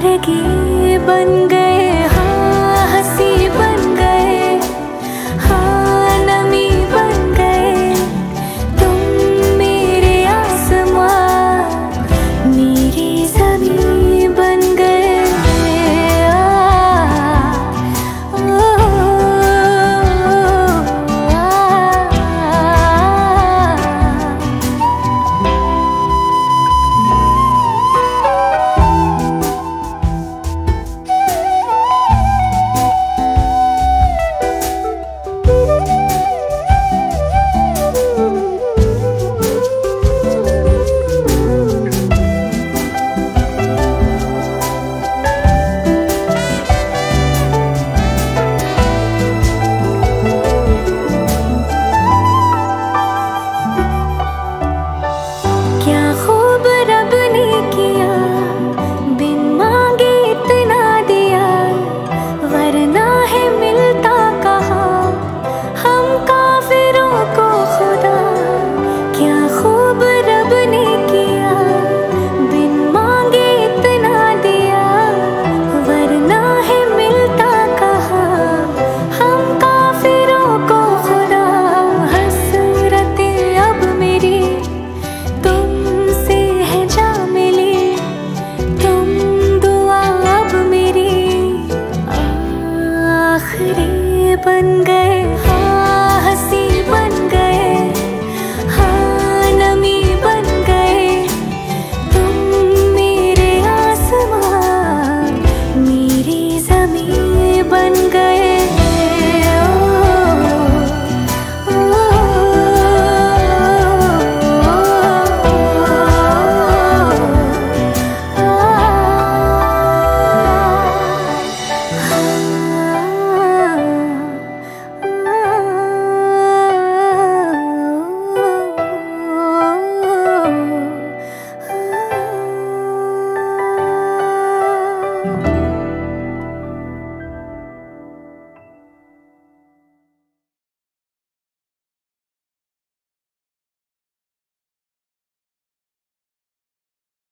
बन गई